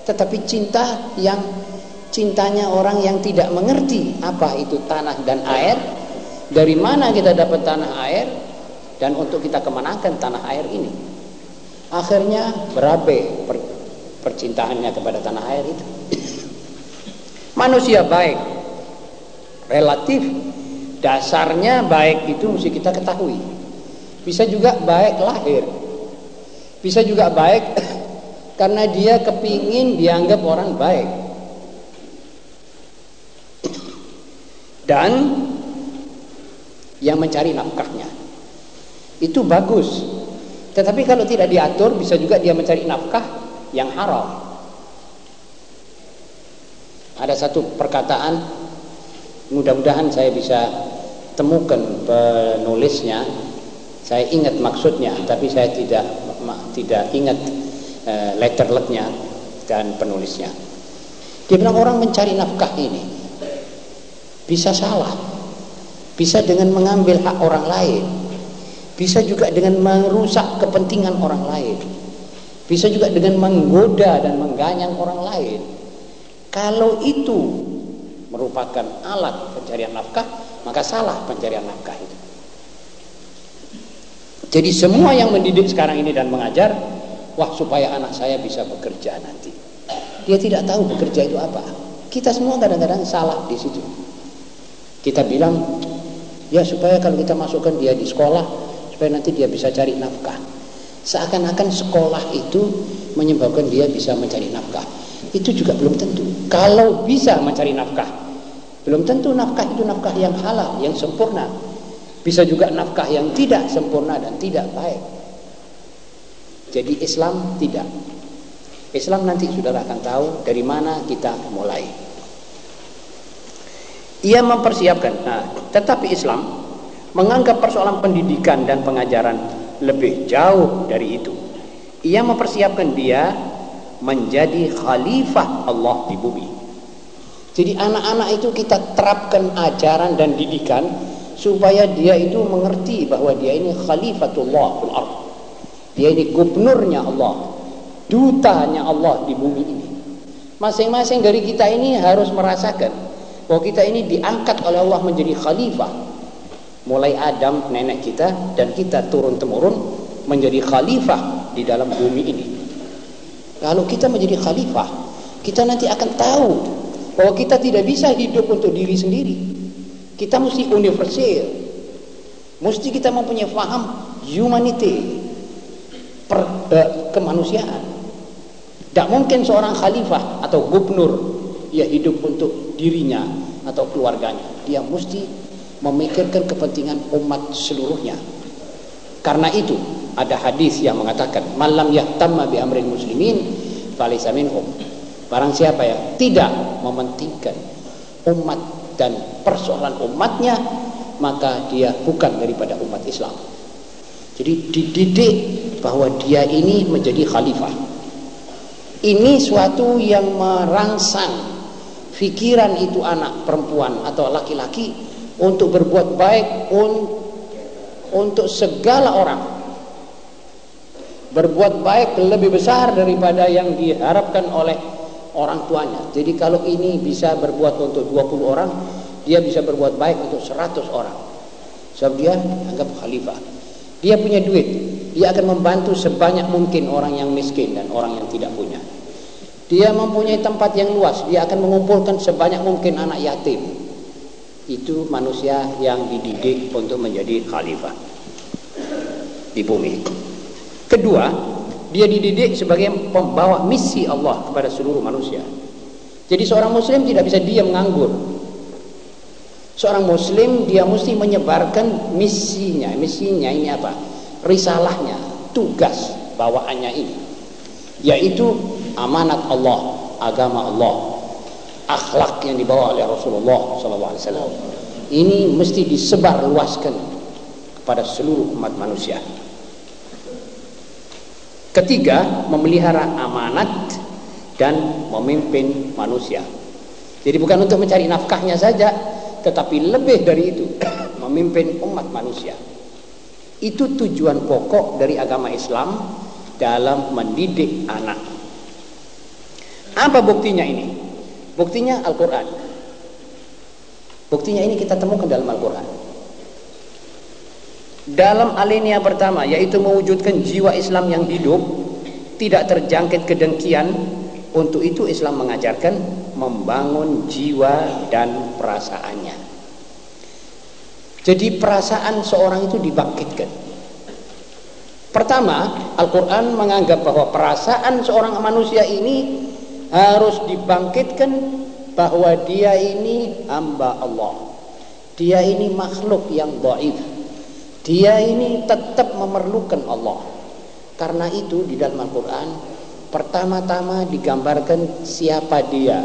tetapi cinta yang cintanya orang yang tidak mengerti apa itu tanah dan air, dari mana kita dapat tanah air, dan untuk kita kemanakan tanah air ini. Akhirnya berabe per, percintaannya kepada tanah air itu. Manusia baik, relatif dasarnya baik itu mesti kita ketahui. Bisa juga baik lahir. Bisa juga baik karena dia kepingin dianggap orang baik. Dan yang mencari nafkahnya. Itu bagus. Tetapi kalau tidak diatur bisa juga dia mencari nafkah yang haram. Ada satu perkataan mudah-mudahan saya bisa temukan penulisnya. Saya ingat maksudnya tapi saya tidak tidak ingat uh, letter letternya dan penulisnya. Dia bilang orang mencari nafkah ini bisa salah bisa dengan mengambil hak orang lain bisa juga dengan merusak kepentingan orang lain bisa juga dengan menggoda dan mengganyang orang lain. Kalau itu merupakan alat pencarian nafkah, maka salah pencarian nafkah itu. Jadi semua yang mendidik sekarang ini dan mengajar, wah supaya anak saya bisa bekerja nanti. Dia tidak tahu bekerja itu apa. Kita semua kadang-kadang salah di situ. Kita bilang, ya supaya kalau kita masukkan dia di sekolah, supaya nanti dia bisa cari nafkah. Seakan-akan sekolah itu menyebabkan dia bisa mencari nafkah itu juga belum tentu. Kalau bisa mencari nafkah, belum tentu nafkah itu nafkah yang halal, yang sempurna. Bisa juga nafkah yang tidak sempurna dan tidak baik. Jadi Islam tidak. Islam nanti sudah akan tahu dari mana kita mulai. Ia mempersiapkan. Nah, tetapi Islam menganggap persoalan pendidikan dan pengajaran lebih jauh dari itu. Ia mempersiapkan dia menjadi khalifah Allah di bumi. Jadi anak-anak itu kita terapkan ajaran dan didikan supaya dia itu mengerti bahwa dia ini khalifatullah fil. Dia ini gubernurnya Allah, dutanya Allah di bumi ini. Masing-masing dari kita ini harus merasakan bahwa kita ini diangkat oleh Allah menjadi khalifah. Mulai Adam nenek kita dan kita turun temurun menjadi khalifah di dalam bumi ini. Kalau kita menjadi khalifah, kita nanti akan tahu bahwa kita tidak bisa hidup untuk diri sendiri. Kita mesti universal. Mesti kita mempunyai faham humanity, per, eh, kemanusiaan. Tidak mungkin seorang khalifah atau gubernur ia hidup untuk dirinya atau keluarganya. Dia mesti memikirkan kepentingan umat seluruhnya. Karena itu ada hadis yang mengatakan malam yahtamma bi amril muslimin falaysa minhum. Barang siapa ya tidak mementingkan umat dan persoalan umatnya maka dia bukan daripada umat Islam. Jadi dididik bahwa dia ini menjadi khalifah. Ini suatu yang merangsang fikiran itu anak perempuan atau laki-laki untuk berbuat baik un, untuk segala orang. Berbuat baik lebih besar daripada yang diharapkan oleh orang tuanya. Jadi kalau ini bisa berbuat untuk 20 orang, dia bisa berbuat baik untuk 100 orang. Sebab dia anggap khalifah. Dia punya duit, dia akan membantu sebanyak mungkin orang yang miskin dan orang yang tidak punya. Dia mempunyai tempat yang luas, dia akan mengumpulkan sebanyak mungkin anak yatim. Itu manusia yang dididik untuk menjadi khalifah di bumi. Kedua, dia dididik sebagai pembawa misi Allah kepada seluruh manusia. Jadi seorang muslim tidak bisa diam menganggur. Seorang muslim dia mesti menyebarkan misinya. Misinya ini apa? Risalahnya, tugas bawaannya ini. Yaitu amanat Allah, agama Allah, akhlak yang dibawa oleh Rasulullah SAW. Ini mesti disebar luaskan kepada seluruh umat manusia. Ketiga, memelihara amanat dan memimpin manusia. Jadi bukan untuk mencari nafkahnya saja, tetapi lebih dari itu memimpin umat manusia. Itu tujuan pokok dari agama Islam dalam mendidik anak. Apa buktinya ini? Buktinya Al-Quran. Buktinya ini kita temukan dalam Al-Quran dalam alinea pertama yaitu mewujudkan jiwa Islam yang hidup tidak terjangkit kedengkian untuk itu Islam mengajarkan membangun jiwa dan perasaannya. Jadi perasaan seorang itu dibangkitkan. Pertama, Al-Quran menganggap bahwa perasaan seorang manusia ini harus dibangkitkan bahwa dia ini hamba Allah. Dia ini makhluk yang dhaif. Dia ini tetap memerlukan Allah. Karena itu di dalam Al-Quran Pertama-tama digambarkan siapa dia.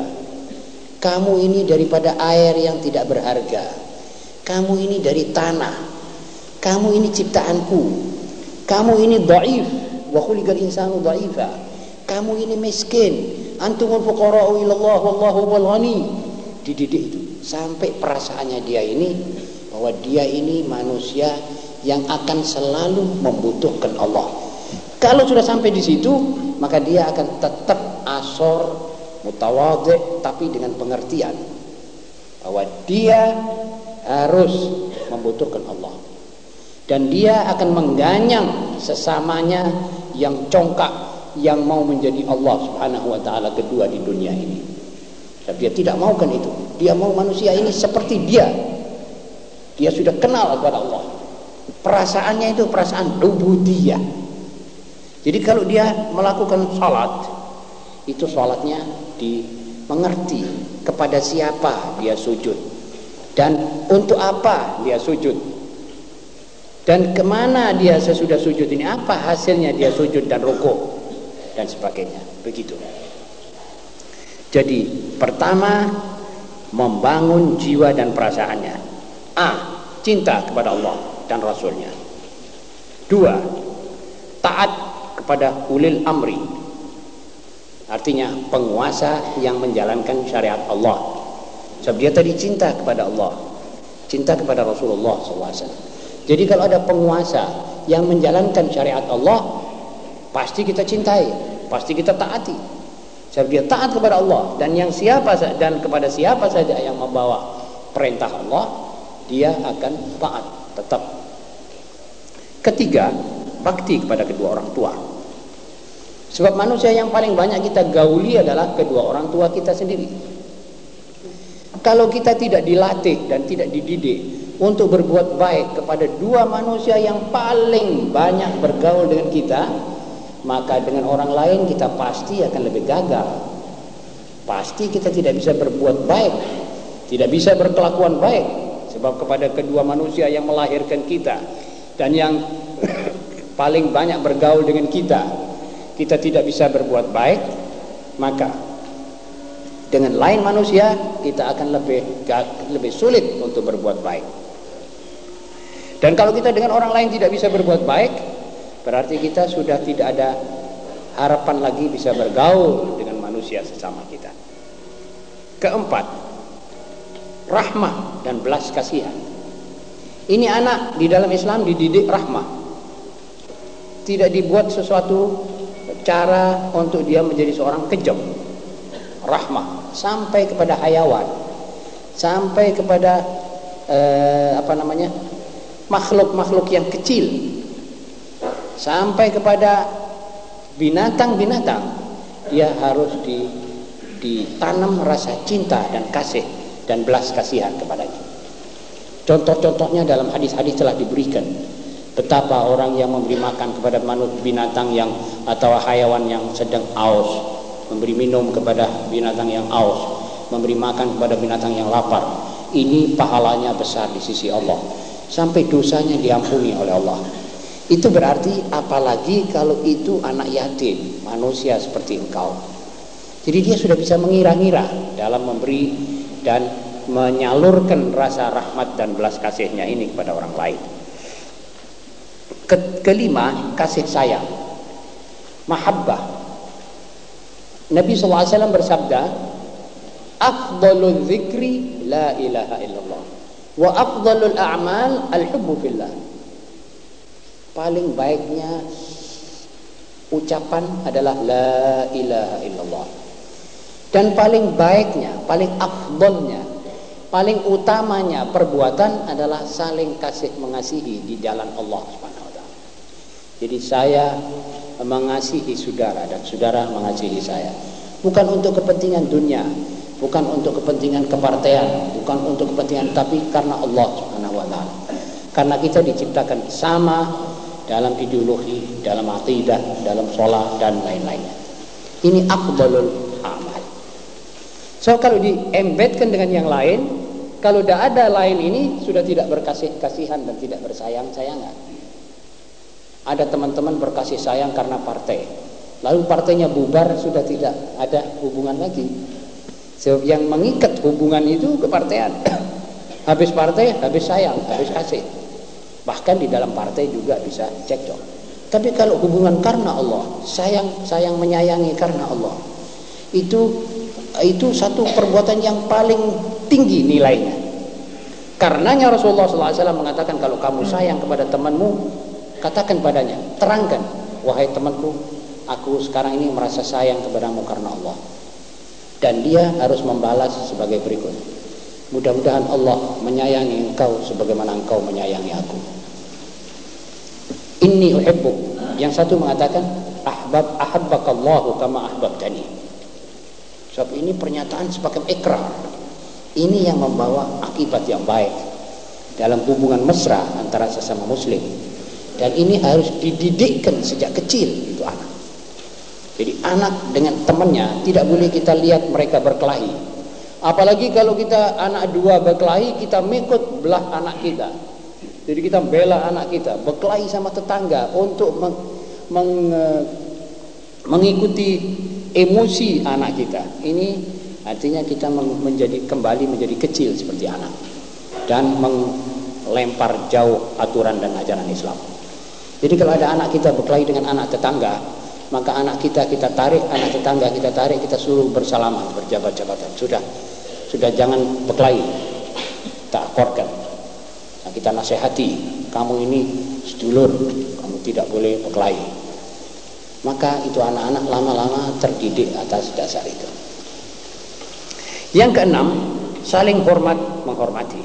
Kamu ini daripada air yang tidak berharga. Kamu ini dari tanah. Kamu ini ciptaanku. Kamu ini dhaif. Wa insanu dhaifa. Kamu ini miskin. Antumul fuqara'u ilallah wallahu wal. Dididik itu sampai perasaannya dia ini bahwa dia ini manusia yang akan selalu membutuhkan Allah. Kalau sudah sampai di situ, maka dia akan tetap asor mutawadhi tapi dengan pengertian bahwa dia harus membutuhkan Allah dan dia akan mengganyang sesamanya yang congkak yang mau menjadi Allah Subhanahu wa taala kedua di dunia ini. Dan dia tidak mau kan itu. Dia mau manusia ini seperti dia. Dia sudah kenal kepada Allah. Perasaannya itu perasaan ubudiyah jadi kalau dia melakukan sholat, itu sholatnya dimengerti kepada siapa dia sujud dan untuk apa dia sujud. Dan ke mana dia sesudah sujud ini? Apa hasilnya dia sujud dan rukuk dan sebagainya. Begitu. Jadi pertama membangun jiwa dan perasaannya. A. Cinta kepada Allah dan Rasulnya. Dua. Taat kepada ulil amri. Artinya penguasa yang menjalankan syariat Allah. Sebab dia tadi cinta kepada Allah. Cinta kepada Rasulullah SAW. Jadi kalau ada penguasa yang menjalankan syariat Allah, pasti kita cintai, pasti kita taati. Sebab dia taat kepada Allah dan yang siapa dan kepada siapa saja yang membawa perintah Allah, dia akan taat tetap. Ketiga, bakti kepada kedua orang tua. Sebab manusia yang paling banyak kita gauli adalah kedua orang tua kita sendiri. Kalau kita tidak dilatih dan tidak dididik untuk berbuat baik kepada dua manusia yang paling banyak bergaul dengan kita maka dengan orang lain kita pasti akan lebih gagal pasti kita tidak bisa berbuat baik tidak bisa berkelakuan baik sebab kepada kedua manusia yang melahirkan kita dan yang paling banyak bergaul dengan kita kita tidak bisa berbuat baik maka dengan lain manusia kita akan lebih lebih sulit untuk berbuat baik dan kalau kita dengan orang lain tidak bisa berbuat baik, berarti kita sudah tidak ada harapan lagi bisa bergaul dengan manusia sesama kita. Keempat, rahmah dan belas kasihan. Ini anak di dalam Islam dididik rahmah. Tidak dibuat sesuatu cara untuk dia menjadi seorang kejam. Rahmah sampai kepada hayawan, sampai kepada eh, apa namanya? makhluk-makhluk yang kecil sampai kepada binatang-binatang dia harus di, ditanam rasa cinta dan kasih dan belas kasihan kepadanya. Contoh-contohnya dalam hadis-hadis telah diberikan. Betapa orang yang memberi makan kepada manut binatang yang atau hayawan yang sedang aus memberi minum kepada binatang yang aus memberi makan kepada binatang yang lapar. Ini pahalanya besar di sisi Allah. Sampai dosanya diampuni oleh Allah. Itu berarti apalagi kalau itu anak yatim, manusia seperti engkau. Jadi dia sudah bisa mengira-ngira dalam memberi dan menyalurkan rasa rahmat dan belas kasihnya ini kepada orang lain. Ke kelima, kasih sayang. Mahabbah. Nabi SAW bersabda, Afdalul zikri la ilaha illallah wa afdalul a'mal al-hubbu fillah paling baiknya ucapan adalah la ilaha illallah dan paling baiknya paling afdalnya paling utamanya perbuatan adalah saling kasih mengasihi di jalan Allah Subhanahu wa jadi saya mengasihi saudara dan saudara mengasihi saya bukan untuk kepentingan dunia bukan untuk kepentingan kepartean, bukan untuk kepentingan tapi karena Allah Subhanahu wa. Karena kita diciptakan sama dalam ideologi, dalam akidah, dalam sholat dan lain-lainnya. Ini akbalul. So kalau diembedkan dengan yang lain, kalau tidak ada lain ini sudah tidak berkasih kasihan dan tidak bersayang sayangan. Ada teman-teman berkasih sayang karena partai. Lalu partainya bubar sudah tidak ada hubungan lagi Sebab yang mengikat hubungan itu kepartean. habis partai, habis sayang, habis kasih. Bahkan di dalam partai juga bisa cekcok. Tapi kalau hubungan karena Allah, sayang sayang menyayangi karena Allah, itu itu satu perbuatan yang paling tinggi nilainya. Karenanya Rasulullah SAW mengatakan kalau kamu sayang kepada temanmu, katakan padanya, terangkan, wahai temanku, aku sekarang ini merasa sayang kepadamu karena Allah. Dan dia harus membalas sebagai berikut. Mudah-mudahan Allah menyayangi engkau sebagaimana engkau menyayangi aku. Inni uhibbu. Yang satu mengatakan ahbab ahabbakallahu kama ahbabtani sebab ini pernyataan sebagai ikrar ini yang membawa akibat yang baik dalam hubungan mesra antara sesama muslim dan ini harus dididikkan sejak kecil itu anak jadi anak dengan temannya tidak boleh kita lihat mereka berkelahi. Apalagi kalau kita anak dua berkelahi, kita mengikut belah anak kita. Jadi kita bela anak kita, berkelahi sama tetangga untuk meng, meng, mengikuti emosi anak kita. Ini artinya kita menjadi kembali menjadi kecil seperti anak dan melempar jauh aturan dan ajaran Islam. Jadi kalau ada anak kita berkelahi dengan anak tetangga, maka anak kita kita tarik, anak tetangga kita tarik, kita suruh bersalaman, berjabat-jabatan. Sudah, sudah jangan berkelahi. Tak akorkan kita nasihati kamu ini sedulur kamu tidak boleh berkelahi maka itu anak-anak lama-lama terdidik atas dasar itu. Yang keenam saling hormat menghormati.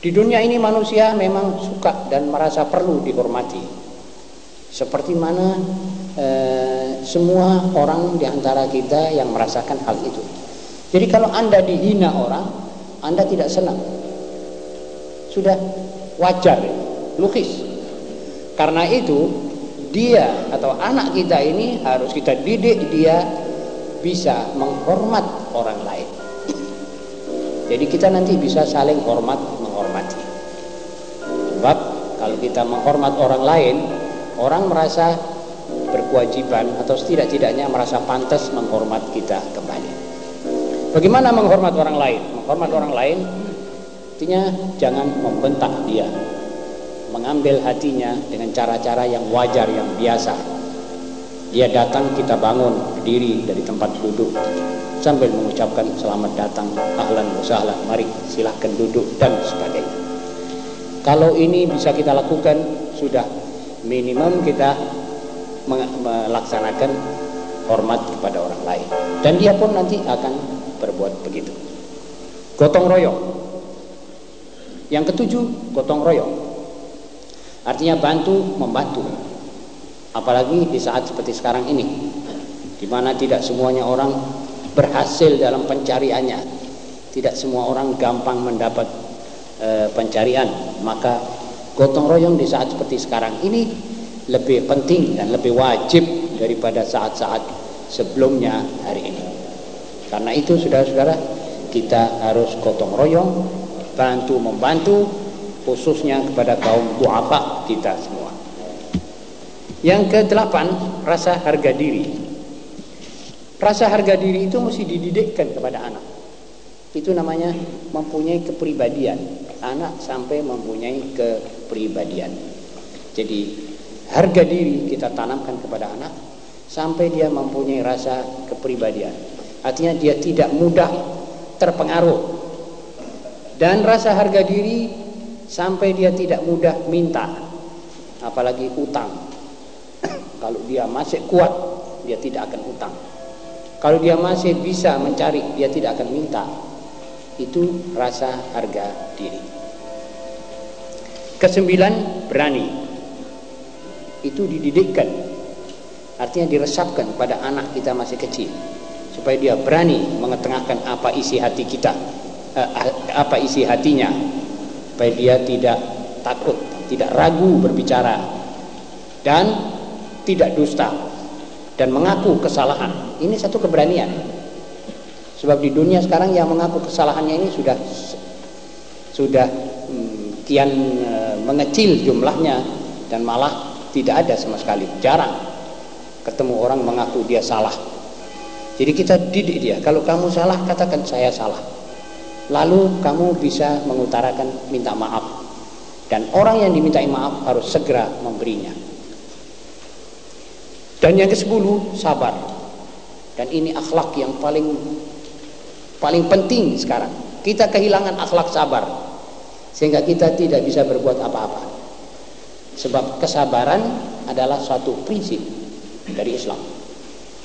Di dunia ini manusia memang suka dan merasa perlu dihormati. Seperti mana e, semua orang di antara kita yang merasakan hal itu. Jadi kalau anda dihina orang anda tidak senang. Sudah wajar lukis. Karena itu dia atau anak kita ini harus kita didik dia bisa menghormat orang lain. Jadi kita nanti bisa saling hormat menghormati. Sebab kalau kita menghormat orang lain orang merasa berkewajiban atau setidak-tidaknya merasa pantas menghormat kita kembali. Bagaimana menghormat orang lain? Menghormat orang lain Artinya jangan membentak dia. Mengambil hatinya dengan cara-cara yang wajar, yang biasa. Dia datang, kita bangun, berdiri dari tempat duduk. Sambil mengucapkan selamat datang, ahlan wasahlan, mari silahkan duduk, dan sebagainya. Kalau ini bisa kita lakukan, sudah minimum kita melaksanakan hormat kepada orang lain. Dan dia pun nanti akan berbuat begitu. Gotong royong yang ketujuh, gotong royong. Artinya bantu membantu. Apalagi di saat seperti sekarang ini, di mana tidak semuanya orang berhasil dalam pencariannya. Tidak semua orang gampang mendapat e, pencarian, maka gotong royong di saat seperti sekarang ini lebih penting dan lebih wajib daripada saat-saat sebelumnya hari ini. Karena itu saudara-saudara, kita harus gotong royong bantu membantu khususnya kepada kaum duafa kita semua. Yang kedelapan, rasa harga diri. Rasa harga diri itu mesti dididikkan kepada anak. Itu namanya mempunyai kepribadian. Anak sampai mempunyai kepribadian. Jadi harga diri kita tanamkan kepada anak sampai dia mempunyai rasa kepribadian. Artinya dia tidak mudah terpengaruh dan rasa harga diri sampai dia tidak mudah minta apalagi utang. Kalau dia masih kuat dia tidak akan utang. Kalau dia masih bisa mencari dia tidak akan minta. Itu rasa harga diri. Kesembilan berani. Itu dididikkan. Artinya diresapkan pada anak kita masih kecil. Supaya dia berani mengetengahkan apa isi hati kita Eh, apa isi hatinya supaya dia tidak takut, tidak ragu berbicara dan tidak dusta dan mengaku kesalahan. Ini satu keberanian. Sebab di dunia sekarang yang mengaku kesalahannya ini sudah sudah hmm, kian e, mengecil jumlahnya dan malah tidak ada sama sekali, jarang ketemu orang mengaku dia salah. Jadi kita didik dia, kalau kamu salah katakan saya salah lalu kamu bisa mengutarakan minta maaf. Dan orang yang dimintai maaf harus segera memberinya. Dan yang ke sepuluh sabar. Dan ini akhlak yang paling paling penting sekarang. Kita kehilangan akhlak sabar sehingga kita tidak bisa berbuat apa-apa. Sebab kesabaran adalah suatu prinsip dari Islam.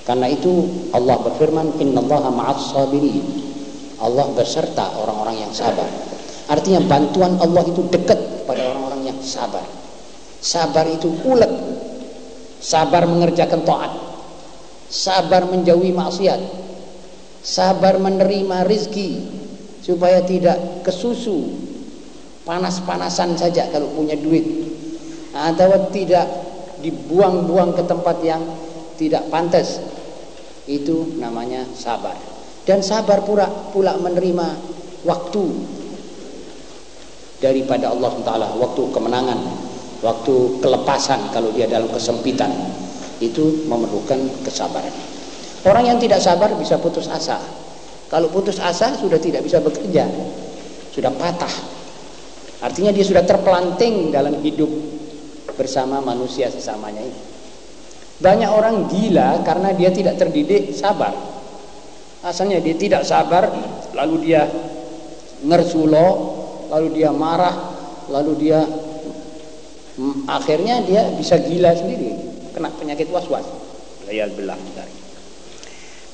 Karena itu Allah berfirman innallaha ma'as sabirin Allah beserta orang-orang yang sabar. Artinya bantuan Allah itu dekat pada orang-orang yang sabar. Sabar itu ulet. Sabar mengerjakan taat. Sabar menjauhi maksiat. Sabar menerima rizki supaya tidak kesusu panas-panasan saja kalau punya duit atau tidak dibuang-buang ke tempat yang tidak pantas itu namanya sabar dan sabar pula pula menerima waktu daripada Allah Taala waktu kemenangan waktu kelepasan kalau dia dalam kesempitan. Itu memerlukan kesabaran. Orang yang tidak sabar bisa putus asa. Kalau putus asa sudah tidak bisa bekerja. Sudah patah. Artinya dia sudah terpelanting dalam hidup bersama manusia sesamanya ini. Banyak orang gila karena dia tidak terdidik sabar asalnya dia tidak sabar lalu dia ngersulo lalu dia marah lalu dia mm, akhirnya dia bisa gila sendiri kena penyakit was-was. Belah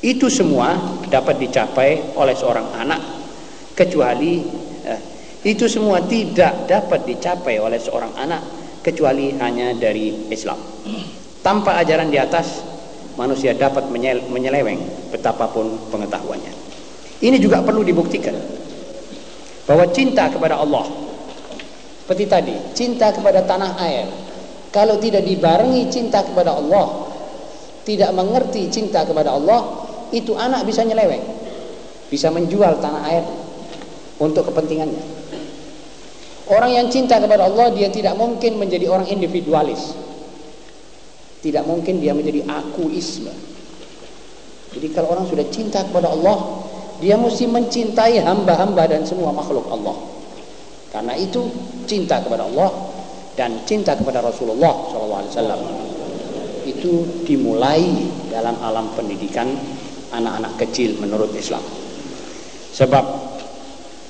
itu semua dapat dicapai oleh seorang anak kecuali eh, itu semua tidak dapat dicapai oleh seorang anak kecuali hanya dari Islam. Tanpa ajaran di atas manusia dapat menyeleweng betapapun pengetahuannya. Ini juga perlu dibuktikan bahwa cinta kepada Allah seperti tadi, cinta kepada tanah air kalau tidak dibarengi cinta kepada Allah, tidak mengerti cinta kepada Allah, itu anak bisa nyeleweng. Bisa menjual tanah air untuk kepentingannya. Orang yang cinta kepada Allah dia tidak mungkin menjadi orang individualis. Tidak mungkin dia menjadi akuisme. Jadi kalau orang sudah cinta kepada Allah, dia mesti mencintai hamba-hamba dan semua makhluk Allah. Karena itu cinta kepada Allah dan cinta kepada Rasulullah SAW itu dimulai dalam alam pendidikan anak-anak kecil menurut Islam. Sebab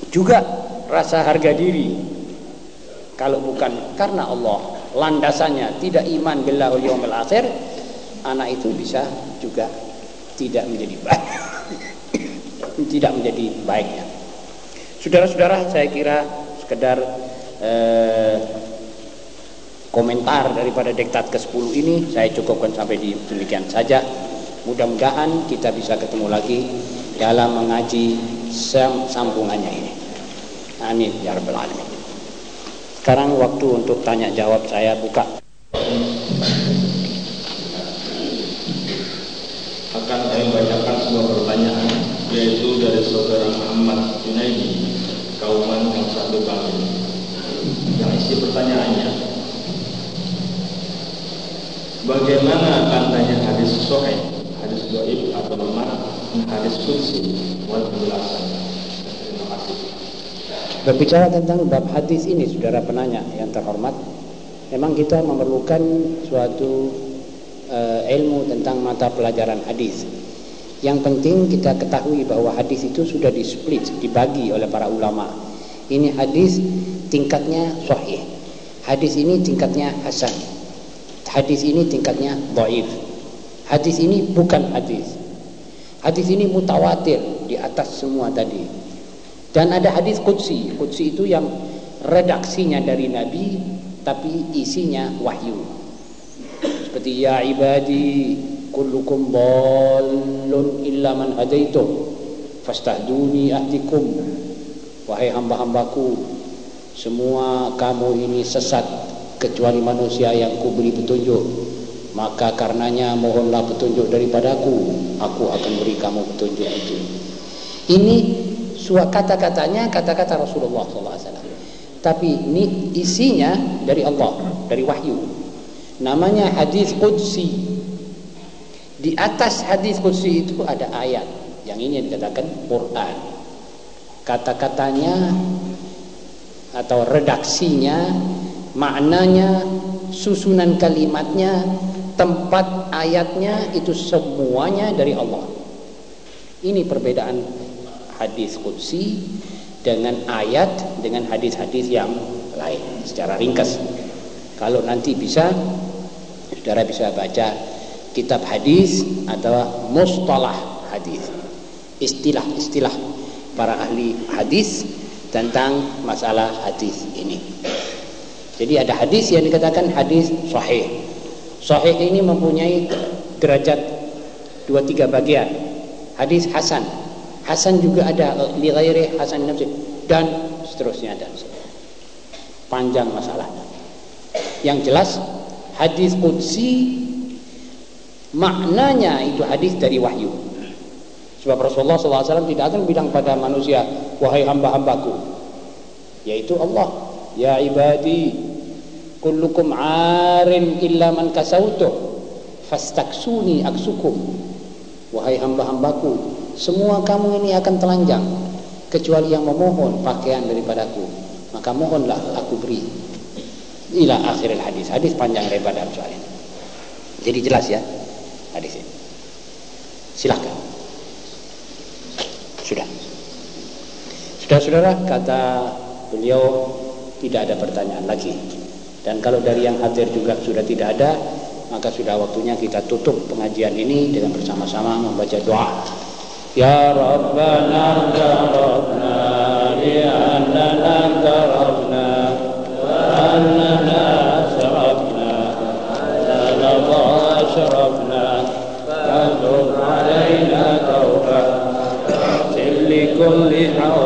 juga rasa harga diri kalau bukan karena Allah landasannya tidak iman wal yaumil akhir anak itu bisa juga tidak menjadi baik. Tidak menjadi baiknya. Saudara-saudara saya kira sekedar eh, komentar daripada diktat ke-10 ini saya cukupkan sampai di demikian saja. Mudah-mudahan kita bisa ketemu lagi dalam mengaji sambungannya ini. Amin ya rabbal alamin sekarang waktu untuk tanya jawab saya buka. Akan saya bacakan sebuah pertanyaan yaitu dari saudara Muhammad Junaidi, Kauman yang satu kali. Yang isi pertanyaannya, bagaimana tandanya hadis sahih, hadis doib atau lemah, hadis kursi, buat penjelasan. Berbicara tentang bab hadis ini saudara penanya yang terhormat, memang kita memerlukan suatu uh, ilmu tentang mata pelajaran hadis. Yang penting kita ketahui bahwa hadis itu sudah displit, dibagi oleh para ulama. Ini hadis tingkatnya sahih. Hadis ini tingkatnya hasan. Hadis ini tingkatnya dhaif. Hadis ini bukan hadis. Hadis ini mutawatir di atas semua tadi. Dan ada hadis qudsi. Qudsi itu yang redaksinya dari Nabi tapi isinya wahyu. Seperti ya ibadi kullukum dallun illa man hadaitu fastahduni ahdikum. Wahai hamba-hambaku, semua kamu ini sesat kecuali manusia yang kuberi petunjuk. Maka karenanya mohonlah petunjuk daripadaku, aku akan beri kamu petunjuk itu. Ini Suat kata-katanya kata-kata Rasulullah SAW. Tapi ini isinya dari Allah, dari wahyu. Namanya hadis qudsi. Di atas hadis qudsi itu ada ayat. Yang ini dikatakan Quran. Kata-katanya atau redaksinya, maknanya, susunan kalimatnya, tempat ayatnya itu semuanya dari Allah. Ini perbedaan hadis qudsi dengan ayat dengan hadis-hadis yang lain secara ringkas. Kalau nanti bisa saudara bisa baca kitab hadis atau mustalah hadis. Istilah-istilah para ahli hadis tentang masalah hadis ini. Jadi ada hadis yang dikatakan hadis sahih. Sahih ini mempunyai derajat dua tiga bagian. Hadis hasan Hasan juga ada li ghairi hasan nafsi dan seterusnya dan panjang masalahnya. Yang jelas hadis qudsi maknanya itu hadis dari wahyu. Sebab Rasulullah SAW tidak akan bilang pada manusia, wahai hamba-hambaku. yaitu Allah ya ibadi kullukum arin illa man kasautuh fastaksuni aksukum wahai hamba-hambaku semua kamu ini akan telanjang kecuali yang memohon pakaian daripadaku. Maka mohonlah aku beri. Ila akhir hadis. Hadis panjang lebar dalam soal ini. Jadi jelas ya hadis ini. Silahkan sudah. Saudara-saudara, kata beliau tidak ada pertanyaan lagi. Dan kalau dari yang hadir juga sudah tidak ada, maka sudah waktunya kita tutup pengajian ini dengan bersama-sama membaca doa. يا ربنا اعترفنا لأننا انتربنا وأننا أشرفنا أننا أشربنا فتب علينا توبة واغفر لكل حول